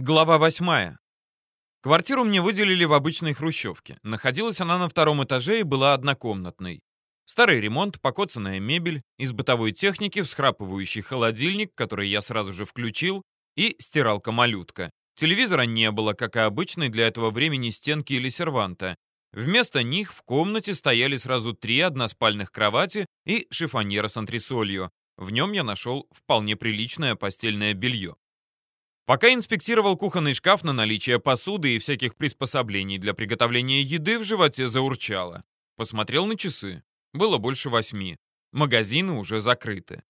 Глава восьмая. Квартиру мне выделили в обычной хрущевке. Находилась она на втором этаже и была однокомнатной. Старый ремонт, покоцанная мебель, из бытовой техники всхрапывающий холодильник, который я сразу же включил, и стиралка-малютка. Телевизора не было, как и обычной для этого времени стенки или серванта. Вместо них в комнате стояли сразу три односпальных кровати и шифоньера с антресолью. В нем я нашел вполне приличное постельное белье. Пока инспектировал кухонный шкаф на наличие посуды и всяких приспособлений для приготовления еды, в животе заурчало. Посмотрел на часы. Было больше восьми. Магазины уже закрыты.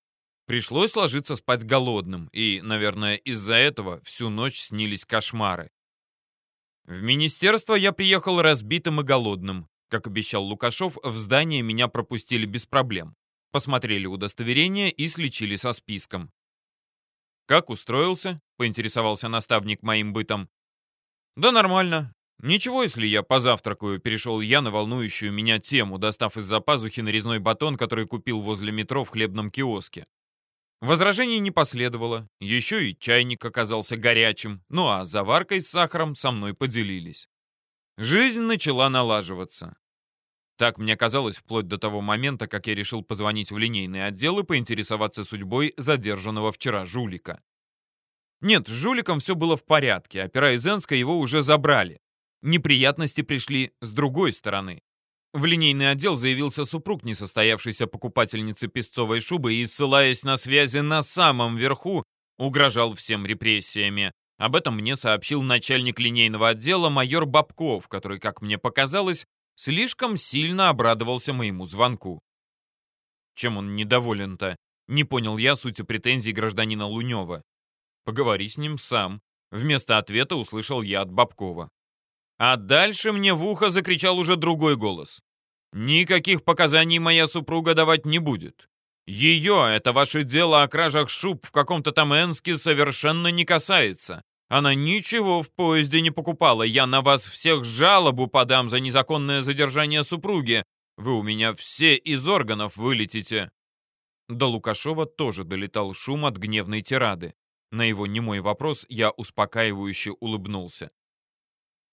Пришлось ложиться спать голодным, и, наверное, из-за этого всю ночь снились кошмары. В министерство я приехал разбитым и голодным. Как обещал Лукашов, в здание меня пропустили без проблем. Посмотрели удостоверение и слечили со списком. «Как устроился?» — поинтересовался наставник моим бытом. «Да нормально. Ничего, если я позавтракаю», — перешел я на волнующую меня тему, достав из-за пазухи нарезной батон, который купил возле метро в хлебном киоске. Возражений не последовало, еще и чайник оказался горячим, ну а заваркой с сахаром со мной поделились. Жизнь начала налаживаться. Так мне казалось вплоть до того момента, как я решил позвонить в линейный отдел и поинтересоваться судьбой задержанного вчера жулика. Нет, с жуликом все было в порядке, опера из Энска его уже забрали. Неприятности пришли с другой стороны. В линейный отдел заявился супруг несостоявшейся покупательницы песцовой шубы и, ссылаясь на связи на самом верху, угрожал всем репрессиями. Об этом мне сообщил начальник линейного отдела майор Бабков, который, как мне показалось, слишком сильно обрадовался моему звонку. Чем он недоволен-то? Не понял я сути претензий гражданина Лунева. Поговори с ним сам. Вместо ответа услышал я от Бабкова. А дальше мне в ухо закричал уже другой голос. «Никаких показаний моя супруга давать не будет. Ее это ваше дело о кражах шуб в каком-то там Энске совершенно не касается. Она ничего в поезде не покупала. Я на вас всех жалобу подам за незаконное задержание супруги. Вы у меня все из органов вылетите». До Лукашова тоже долетал шум от гневной тирады. На его немой вопрос я успокаивающе улыбнулся.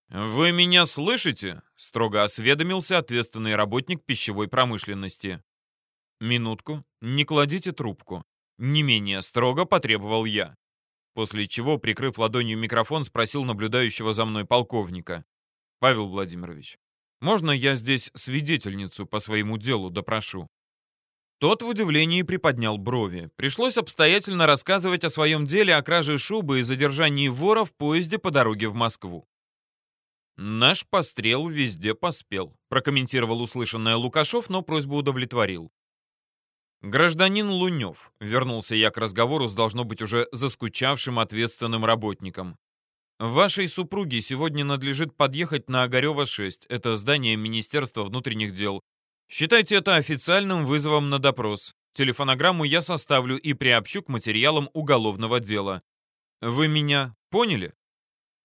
«Вы меня слышите?» — строго осведомился ответственный работник пищевой промышленности. «Минутку, не кладите трубку». Не менее строго потребовал я. После чего, прикрыв ладонью микрофон, спросил наблюдающего за мной полковника. «Павел Владимирович, можно я здесь свидетельницу по своему делу допрошу?» Тот в удивлении приподнял брови. Пришлось обстоятельно рассказывать о своем деле о краже шубы и задержании вора в поезде по дороге в Москву. «Наш пострел везде поспел», — прокомментировал услышанное Лукашов, но просьбу удовлетворил. «Гражданин Лунев», — вернулся я к разговору с должно быть уже заскучавшим ответственным работником. «Вашей супруге сегодня надлежит подъехать на Огарева 6, это здание Министерства внутренних дел. Считайте это официальным вызовом на допрос. Телефонограмму я составлю и приобщу к материалам уголовного дела. Вы меня поняли?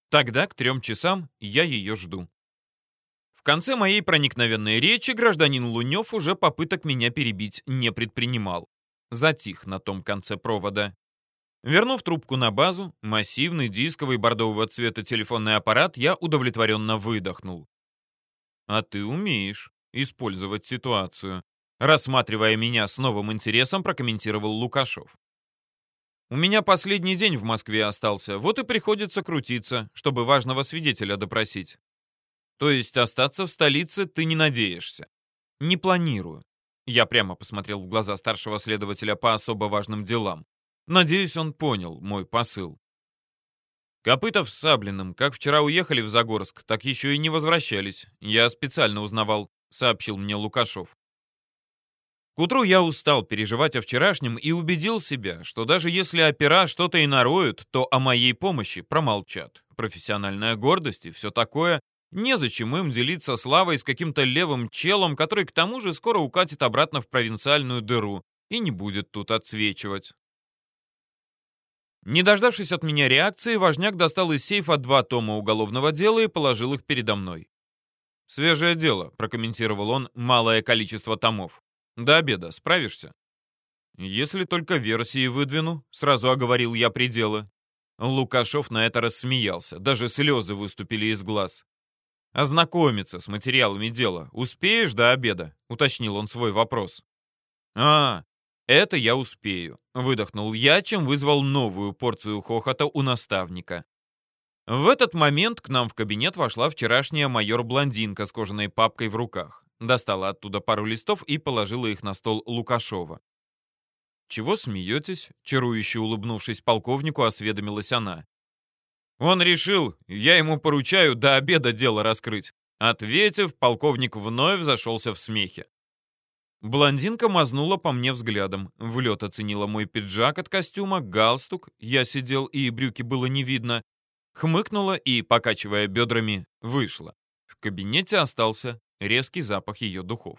Тогда к трем часам я ее жду». В конце моей проникновенной речи гражданин Лунев уже попыток меня перебить не предпринимал. Затих на том конце провода. Вернув трубку на базу, массивный дисковый бордового цвета телефонный аппарат, я удовлетворенно выдохнул. «А ты умеешь использовать ситуацию», рассматривая меня с новым интересом, прокомментировал Лукашов. «У меня последний день в Москве остался, вот и приходится крутиться, чтобы важного свидетеля допросить. То есть остаться в столице ты не надеешься? Не планирую. Я прямо посмотрел в глаза старшего следователя по особо важным делам. Надеюсь, он понял мой посыл. Копытов с Саблиным, как вчера уехали в Загорск, так еще и не возвращались. Я специально узнавал, сообщил мне Лукашов. К утру я устал переживать о вчерашнем и убедил себя, что даже если опера что-то и нароют, то о моей помощи промолчат. Профессиональная гордость и все такое Незачем им делиться славой с каким-то левым челом, который к тому же скоро укатит обратно в провинциальную дыру и не будет тут отсвечивать. Не дождавшись от меня реакции, важняк достал из сейфа два тома уголовного дела и положил их передо мной. «Свежее дело», — прокомментировал он малое количество томов. «До обеда справишься?» «Если только версии выдвину», — сразу оговорил я пределы. Лукашов на это рассмеялся, даже слезы выступили из глаз. «Ознакомиться с материалами дела успеешь до обеда?» — уточнил он свой вопрос. «А, это я успею», — выдохнул я, чем вызвал новую порцию хохота у наставника. В этот момент к нам в кабинет вошла вчерашняя майор-блондинка с кожаной папкой в руках. Достала оттуда пару листов и положила их на стол Лукашова. «Чего смеетесь?» — чарующе улыбнувшись полковнику, осведомилась она. Он решил, я ему поручаю до обеда дело раскрыть. Ответив, полковник вновь зашелся в смехе. Блондинка мазнула по мне взглядом, в лед оценила мой пиджак от костюма, галстук, я сидел и брюки было не видно, хмыкнула и, покачивая бедрами, вышла. В кабинете остался резкий запах ее духов.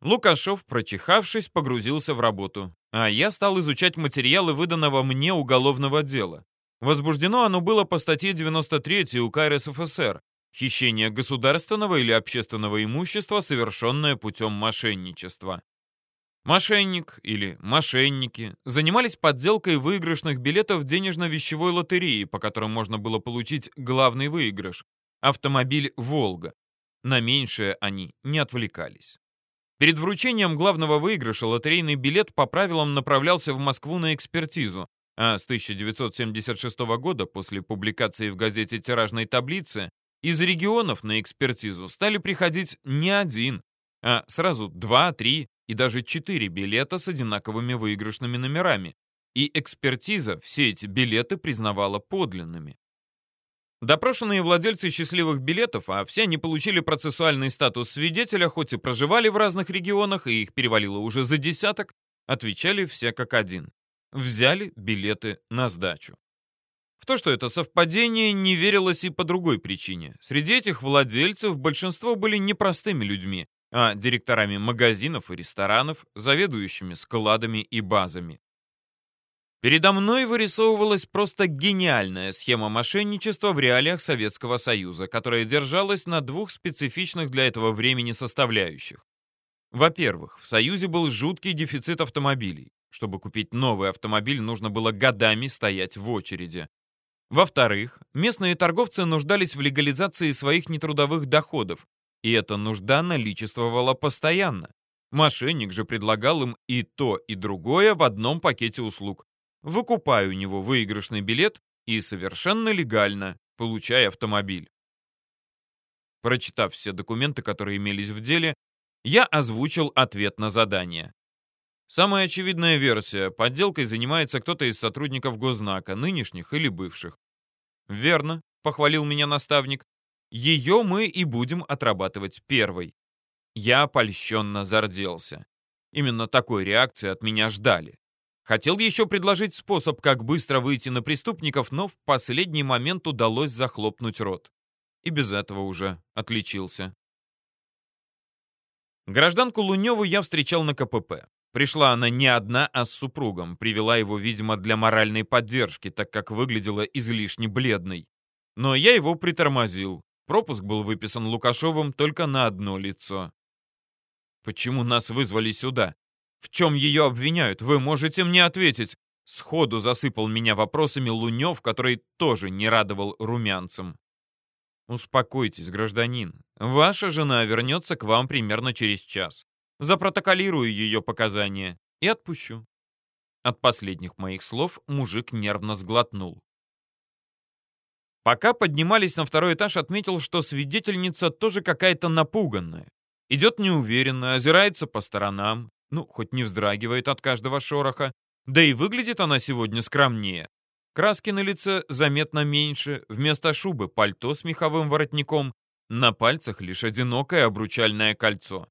Лукашов, прочихавшись, погрузился в работу, а я стал изучать материалы выданного мне уголовного дела. Возбуждено оно было по статье 93 УК РСФСР «Хищение государственного или общественного имущества, совершенное путем мошенничества». Мошенник или мошенники занимались подделкой выигрышных билетов денежно-вещевой лотереи, по которым можно было получить главный выигрыш – автомобиль «Волга». На меньшее они не отвлекались. Перед вручением главного выигрыша лотерейный билет по правилам направлялся в Москву на экспертизу, а с 1976 года, после публикации в газете «Тиражной таблицы», из регионов на экспертизу стали приходить не один, а сразу два, три и даже четыре билета с одинаковыми выигрышными номерами. И экспертиза все эти билеты признавала подлинными. Допрошенные владельцы счастливых билетов, а все они получили процессуальный статус свидетеля, хоть и проживали в разных регионах, и их перевалило уже за десяток, отвечали все как один взяли билеты на сдачу. В то, что это совпадение, не верилось и по другой причине. Среди этих владельцев большинство были непростыми людьми, а директорами магазинов и ресторанов, заведующими складами и базами. Передо мной вырисовывалась просто гениальная схема мошенничества в реалиях Советского Союза, которая держалась на двух специфичных для этого времени составляющих. Во-первых, в Союзе был жуткий дефицит автомобилей. Чтобы купить новый автомобиль, нужно было годами стоять в очереди. Во-вторых, местные торговцы нуждались в легализации своих нетрудовых доходов, и эта нужда наличествовала постоянно. Мошенник же предлагал им и то, и другое в одном пакете услуг. Выкупая у него выигрышный билет и совершенно легально получая автомобиль. Прочитав все документы, которые имелись в деле, я озвучил ответ на задание. Самая очевидная версия. Подделкой занимается кто-то из сотрудников Гознака, нынешних или бывших. Верно, похвалил меня наставник. Ее мы и будем отрабатывать первой. Я польщенно зарделся. Именно такой реакции от меня ждали. Хотел еще предложить способ, как быстро выйти на преступников, но в последний момент удалось захлопнуть рот. И без этого уже отличился. Гражданку Луневу я встречал на КПП. Пришла она не одна, а с супругом. Привела его, видимо, для моральной поддержки, так как выглядела излишне бледной. Но я его притормозил. Пропуск был выписан Лукашовым только на одно лицо. «Почему нас вызвали сюда? В чем ее обвиняют? Вы можете мне ответить?» Сходу засыпал меня вопросами Лунев, который тоже не радовал румянцем. «Успокойтесь, гражданин. Ваша жена вернется к вам примерно через час запротоколирую ее показания и отпущу. От последних моих слов мужик нервно сглотнул. Пока поднимались на второй этаж, отметил, что свидетельница тоже какая-то напуганная. Идет неуверенно, озирается по сторонам, ну, хоть не вздрагивает от каждого шороха, да и выглядит она сегодня скромнее. Краски на лице заметно меньше, вместо шубы пальто с меховым воротником, на пальцах лишь одинокое обручальное кольцо.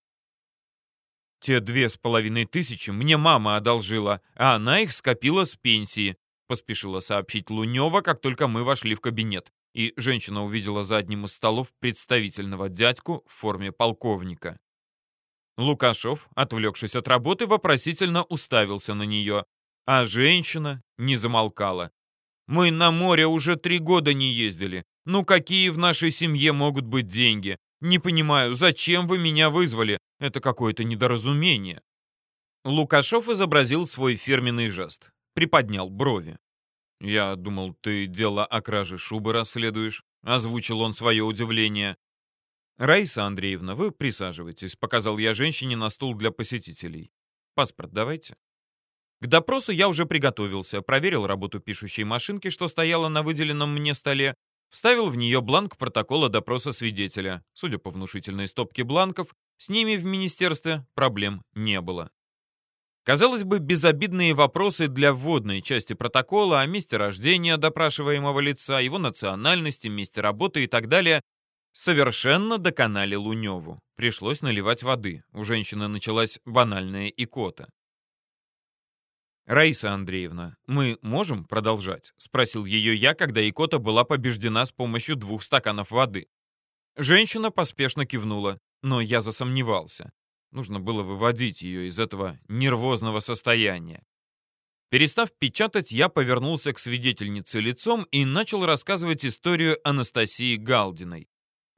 Те две с половиной тысячи мне мама одолжила, а она их скопила с пенсии», — поспешила сообщить Лунева, как только мы вошли в кабинет. И женщина увидела за одним из столов представительного дядьку в форме полковника. Лукашов, отвлекшись от работы, вопросительно уставился на нее, а женщина не замолкала. «Мы на море уже три года не ездили. Ну какие в нашей семье могут быть деньги? Не понимаю, зачем вы меня вызвали? Это какое-то недоразумение. Лукашов изобразил свой фирменный жест. Приподнял брови. «Я думал, ты дело о краже шубы расследуешь», — озвучил он свое удивление. «Раиса Андреевна, вы присаживайтесь», — показал я женщине на стул для посетителей. «Паспорт давайте». К допросу я уже приготовился, проверил работу пишущей машинки, что стояла на выделенном мне столе, вставил в нее бланк протокола допроса свидетеля. Судя по внушительной стопке бланков, с ними в министерстве проблем не было. Казалось бы, безобидные вопросы для вводной части протокола о месте рождения допрашиваемого лица, его национальности, месте работы и так далее совершенно доконали Луневу. Пришлось наливать воды. У женщины началась банальная икота. «Раиса Андреевна, мы можем продолжать?» — спросил ее я, когда икота была побеждена с помощью двух стаканов воды. Женщина поспешно кивнула, но я засомневался. Нужно было выводить ее из этого нервозного состояния. Перестав печатать, я повернулся к свидетельнице лицом и начал рассказывать историю Анастасии Галдиной.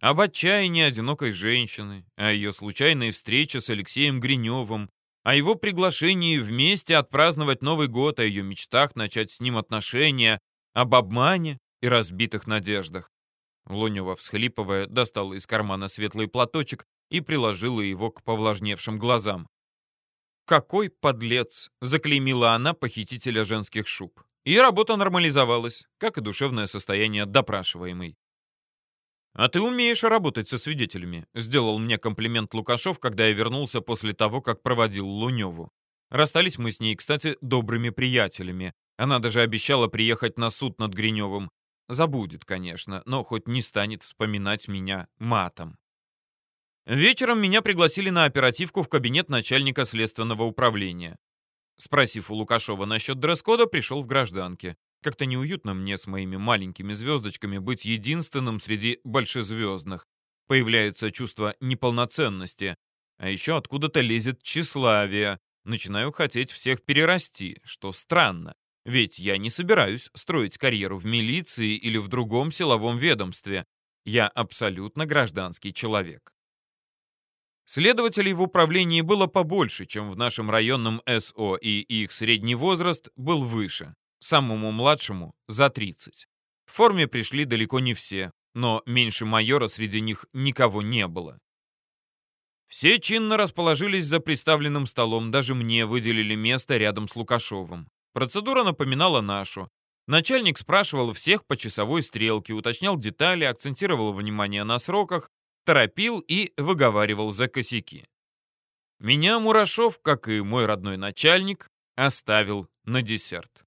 Об отчаянии одинокой женщины, о ее случайной встрече с Алексеем Гриневым, о его приглашении вместе отпраздновать Новый год, о ее мечтах начать с ним отношения, об обмане и разбитых надеждах. Лунева, всхлипывая, достала из кармана светлый платочек и приложила его к повлажневшим глазам. «Какой подлец!» — заклеймила она похитителя женских шуб. И работа нормализовалась, как и душевное состояние допрашиваемой. «А ты умеешь работать со свидетелями», — сделал мне комплимент Лукашов, когда я вернулся после того, как проводил Луневу. Расстались мы с ней, кстати, добрыми приятелями. Она даже обещала приехать на суд над Гриневым. Забудет, конечно, но хоть не станет вспоминать меня матом. Вечером меня пригласили на оперативку в кабинет начальника следственного управления. Спросив у Лукашова насчет дресс-кода, пришел в гражданке. Как-то неуютно мне с моими маленькими звездочками быть единственным среди большезвездных. Появляется чувство неполноценности. А еще откуда-то лезет тщеславие. Начинаю хотеть всех перерасти, что странно. Ведь я не собираюсь строить карьеру в милиции или в другом силовом ведомстве. Я абсолютно гражданский человек. Следователей в управлении было побольше, чем в нашем районном СО, и их средний возраст был выше. Самому младшему — за 30. В форме пришли далеко не все, но меньше майора среди них никого не было. Все чинно расположились за приставленным столом, даже мне выделили место рядом с Лукашовым. Процедура напоминала нашу. Начальник спрашивал всех по часовой стрелке, уточнял детали, акцентировал внимание на сроках, торопил и выговаривал за косяки. Меня Мурашов, как и мой родной начальник, оставил на десерт.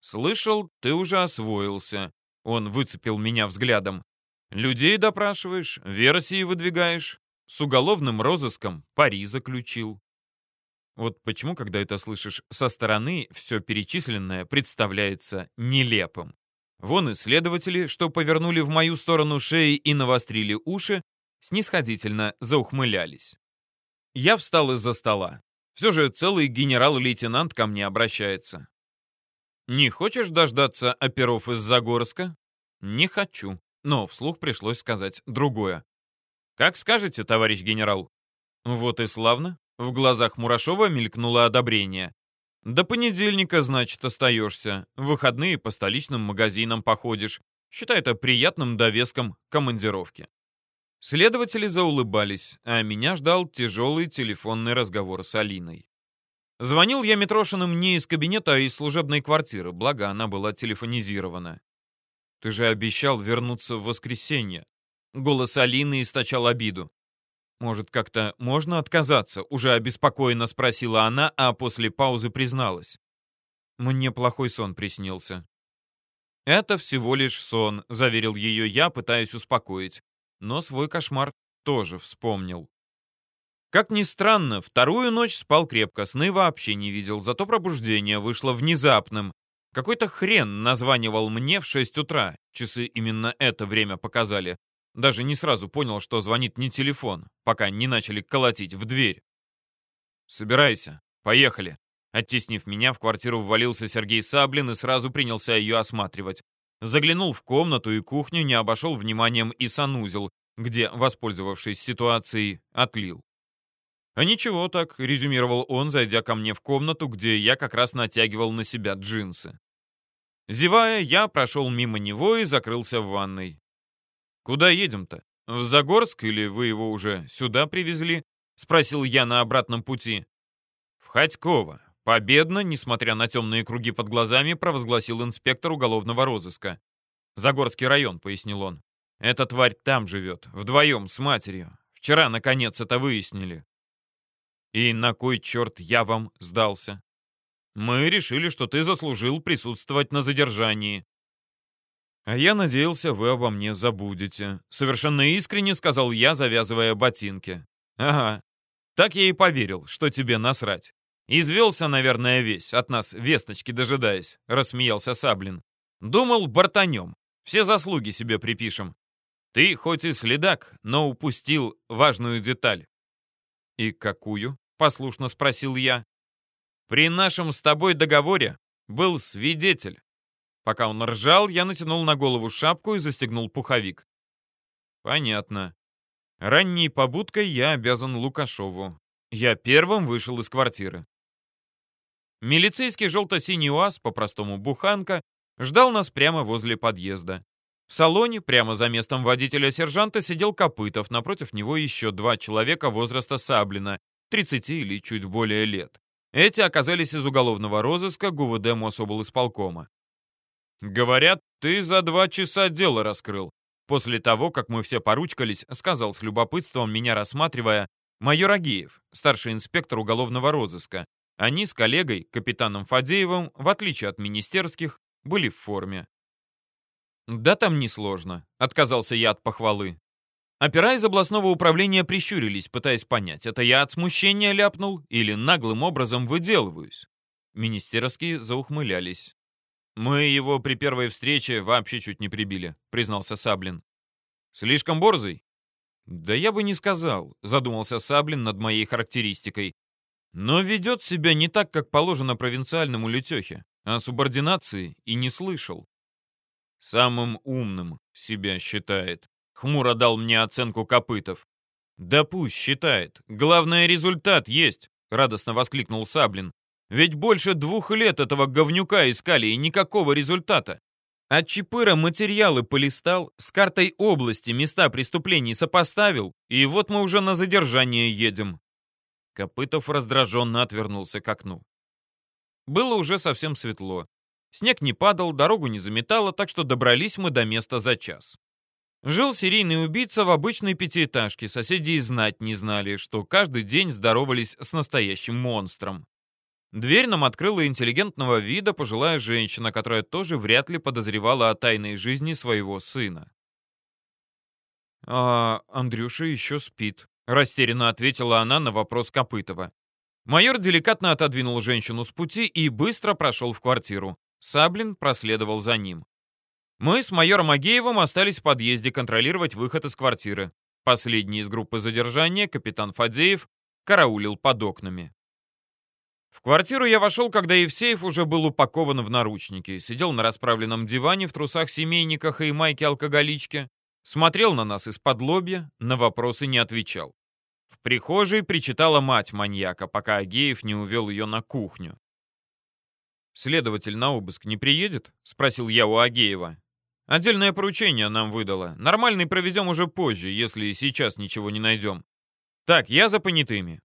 «Слышал, ты уже освоился», — он выцепил меня взглядом. «Людей допрашиваешь, версии выдвигаешь, с уголовным розыском пари заключил». Вот почему, когда это слышишь со стороны, все перечисленное представляется нелепым. Вон исследователи, что повернули в мою сторону шеи и навострили уши, снисходительно заухмылялись. Я встал из-за стола. Все же целый генерал-лейтенант ко мне обращается. «Не хочешь дождаться оперов из Загорска?» «Не хочу», но вслух пришлось сказать другое. «Как скажете, товарищ генерал?» Вот и славно. В глазах Мурашова мелькнуло одобрение. До понедельника, значит, остаешься. В выходные по столичным магазинам походишь. Считай это приятным довеском командировки. Следователи заулыбались, а меня ждал тяжелый телефонный разговор с Алиной. Звонил я Митрошиным не из кабинета, а из служебной квартиры, благо она была телефонизирована. «Ты же обещал вернуться в воскресенье». Голос Алины источал обиду. «Может, как-то можно отказаться?» — уже обеспокоенно спросила она, а после паузы призналась. «Мне плохой сон приснился». «Это всего лишь сон», — заверил ее я, пытаясь успокоить. Но свой кошмар тоже вспомнил. Как ни странно, вторую ночь спал крепко, сны вообще не видел, зато пробуждение вышло внезапным. Какой-то хрен названивал мне в 6 утра. Часы именно это время показали. Даже не сразу понял, что звонит не телефон, пока не начали колотить в дверь. «Собирайся, поехали». Оттеснив меня, в квартиру ввалился Сергей Саблин и сразу принялся ее осматривать. Заглянул в комнату и кухню, не обошел вниманием и санузел, где, воспользовавшись ситуацией, отлил. «А ничего так», — резюмировал он, зайдя ко мне в комнату, где я как раз натягивал на себя джинсы. Зевая, я прошел мимо него и закрылся в ванной. «Куда едем-то? В Загорск или вы его уже сюда привезли?» — спросил я на обратном пути. «В Ходьково. Победно, несмотря на темные круги под глазами, провозгласил инспектор уголовного розыска. «Загорский район», — пояснил он. «Эта тварь там живет, вдвоем с матерью. Вчера, наконец, это выяснили». «И на кой черт я вам сдался?» Мы решили, что ты заслужил присутствовать на задержании. А я надеялся, вы обо мне забудете. Совершенно искренне сказал я, завязывая ботинки. Ага. Так я и поверил, что тебе насрать. Извелся, наверное, весь, от нас весточки дожидаясь, рассмеялся Саблин. Думал, бортанем. Все заслуги себе припишем. Ты хоть и следак, но упустил важную деталь. «И какую?» — послушно спросил я. При нашем с тобой договоре был свидетель. Пока он ржал, я натянул на голову шапку и застегнул пуховик. Понятно. Ранней побудкой я обязан Лукашову. Я первым вышел из квартиры. Милицейский желто-синий УАЗ, по-простому буханка, ждал нас прямо возле подъезда. В салоне, прямо за местом водителя-сержанта, сидел Копытов, напротив него еще два человека возраста Саблина, 30 или чуть более лет. Эти оказались из уголовного розыска ГУВД Мособлисполкома. «Говорят, ты за два часа дело раскрыл». После того, как мы все поручкались, сказал с любопытством, меня рассматривая, майор Агеев, старший инспектор уголовного розыска. Они с коллегой, капитаном Фадеевым, в отличие от министерских, были в форме. «Да там несложно», — отказался я от похвалы. Опера из областного управления прищурились, пытаясь понять, это я от смущения ляпнул или наглым образом выделываюсь. Министерские заухмылялись. «Мы его при первой встрече вообще чуть не прибили», — признался Саблин. «Слишком борзый?» «Да я бы не сказал», — задумался Саблин над моей характеристикой. «Но ведет себя не так, как положено провинциальному лютехе, а субординации и не слышал». «Самым умным себя считает», Хмуро дал мне оценку Копытов. «Да пусть считает. Главное, результат есть!» — радостно воскликнул Саблин. «Ведь больше двух лет этого говнюка искали, и никакого результата. От Чапыра материалы полистал, с картой области места преступлений сопоставил, и вот мы уже на задержание едем». Копытов раздраженно отвернулся к окну. Было уже совсем светло. Снег не падал, дорогу не заметало, так что добрались мы до места за час. Жил серийный убийца в обычной пятиэтажке. Соседи и знать не знали, что каждый день здоровались с настоящим монстром. Дверь нам открыла интеллигентного вида пожилая женщина, которая тоже вряд ли подозревала о тайной жизни своего сына. «А Андрюша еще спит», — растерянно ответила она на вопрос Копытова. Майор деликатно отодвинул женщину с пути и быстро прошел в квартиру. Саблин проследовал за ним. Мы с майором Агеевым остались в подъезде контролировать выход из квартиры. Последний из группы задержания, капитан Фадеев, караулил под окнами. В квартиру я вошел, когда Евсеев уже был упакован в наручники, сидел на расправленном диване в трусах-семейниках и майке-алкоголичке, смотрел на нас из-под лобья, на вопросы не отвечал. В прихожей причитала мать маньяка, пока Агеев не увел ее на кухню. «Следователь на обыск не приедет?» — спросил я у Агеева. Отдельное поручение нам выдало. Нормальный проведем уже позже, если сейчас ничего не найдем. Так, я за понятыми.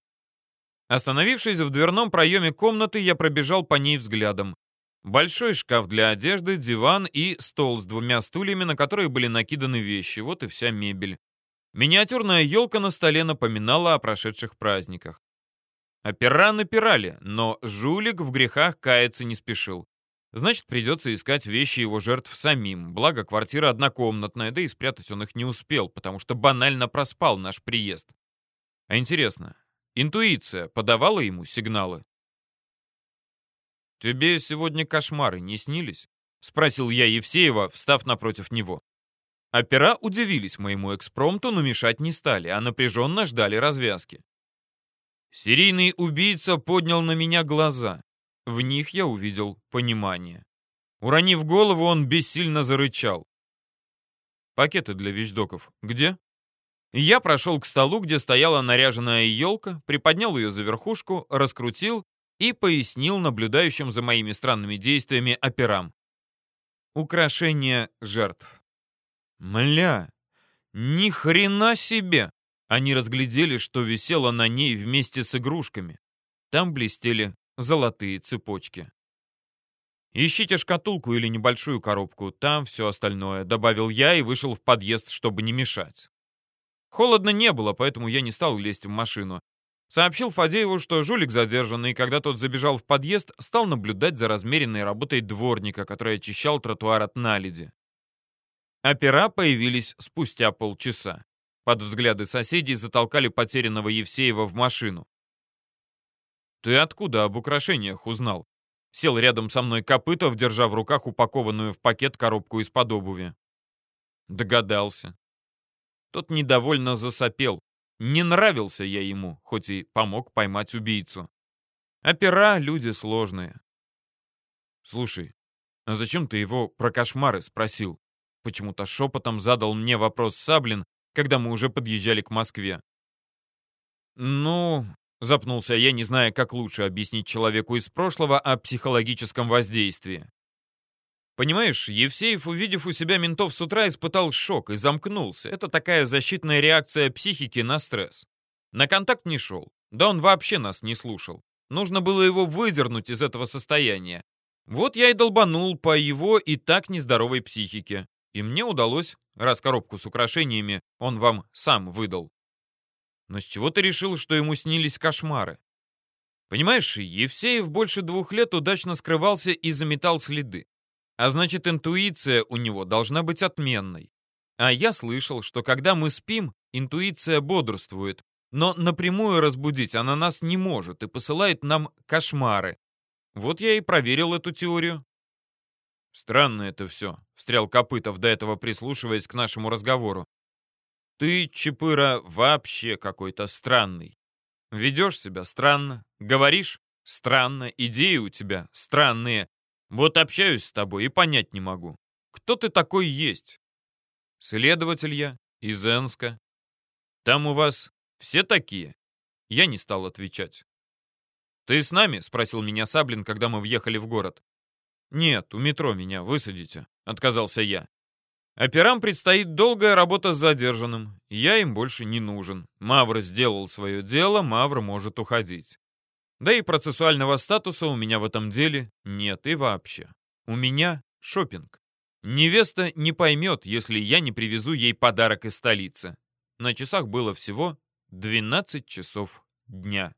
Остановившись в дверном проеме комнаты, я пробежал по ней взглядом. Большой шкаф для одежды, диван и стол с двумя стульями, на которые были накиданы вещи. Вот и вся мебель. Миниатюрная елка на столе напоминала о прошедших праздниках. Опера напирали, но жулик в грехах каяться не спешил. Значит, придется искать вещи его жертв самим. Благо, квартира однокомнатная, да и спрятать он их не успел, потому что банально проспал наш приезд. А интересно, интуиция подавала ему сигналы? «Тебе сегодня кошмары не снились?» — спросил я Евсеева, встав напротив него. Опера удивились моему экспромту, но мешать не стали, а напряженно ждали развязки. Серийный убийца поднял на меня глаза. В них я увидел понимание. Уронив голову, он бессильно зарычал. «Пакеты для вещдоков где?» Я прошел к столу, где стояла наряженная елка, приподнял ее за верхушку, раскрутил и пояснил наблюдающим за моими странными действиями операм. Украшение жертв. Мля, ни хрена себе! Они разглядели, что висело на ней вместе с игрушками. Там блестели золотые цепочки. «Ищите шкатулку или небольшую коробку, там все остальное», — добавил я и вышел в подъезд, чтобы не мешать. Холодно не было, поэтому я не стал лезть в машину. Сообщил Фадееву, что жулик задержан, и когда тот забежал в подъезд, стал наблюдать за размеренной работой дворника, который очищал тротуар от наледи. Опера появились спустя полчаса. Под взгляды соседей затолкали потерянного Евсеева в машину. «Ты откуда об украшениях узнал?» Сел рядом со мной Копытов, держа в руках упакованную в пакет коробку из-под обуви. Догадался. Тот недовольно засопел. Не нравился я ему, хоть и помог поймать убийцу. Опера — люди сложные. Слушай, а зачем ты его про кошмары спросил? Почему-то шепотом задал мне вопрос Саблин, когда мы уже подъезжали к Москве. Ну, Запнулся я, не зная, как лучше объяснить человеку из прошлого о психологическом воздействии. Понимаешь, Евсеев, увидев у себя ментов с утра, испытал шок и замкнулся. Это такая защитная реакция психики на стресс. На контакт не шел. Да он вообще нас не слушал. Нужно было его выдернуть из этого состояния. Вот я и долбанул по его и так нездоровой психике. И мне удалось, раз коробку с украшениями он вам сам выдал. Но с чего ты решил, что ему снились кошмары? Понимаешь, Евсеев больше двух лет удачно скрывался и заметал следы. А значит, интуиция у него должна быть отменной. А я слышал, что когда мы спим, интуиция бодрствует, но напрямую разбудить она нас не может и посылает нам кошмары. Вот я и проверил эту теорию. Странно это все, встрял Копытов, до этого прислушиваясь к нашему разговору. Ты, Чапыра, вообще какой-то странный. Ведешь себя странно, говоришь странно, идеи у тебя странные. Вот общаюсь с тобой и понять не могу. Кто ты такой есть? Следователь я из Энска. Там у вас все такие? Я не стал отвечать. «Ты с нами?» — спросил меня Саблин, когда мы въехали в город. «Нет, у метро меня высадите», — отказался я. Операм предстоит долгая работа с задержанным. Я им больше не нужен. Мавр сделал свое дело, Мавр может уходить. Да и процессуального статуса у меня в этом деле нет и вообще. У меня шопинг. Невеста не поймет, если я не привезу ей подарок из столицы. На часах было всего 12 часов дня.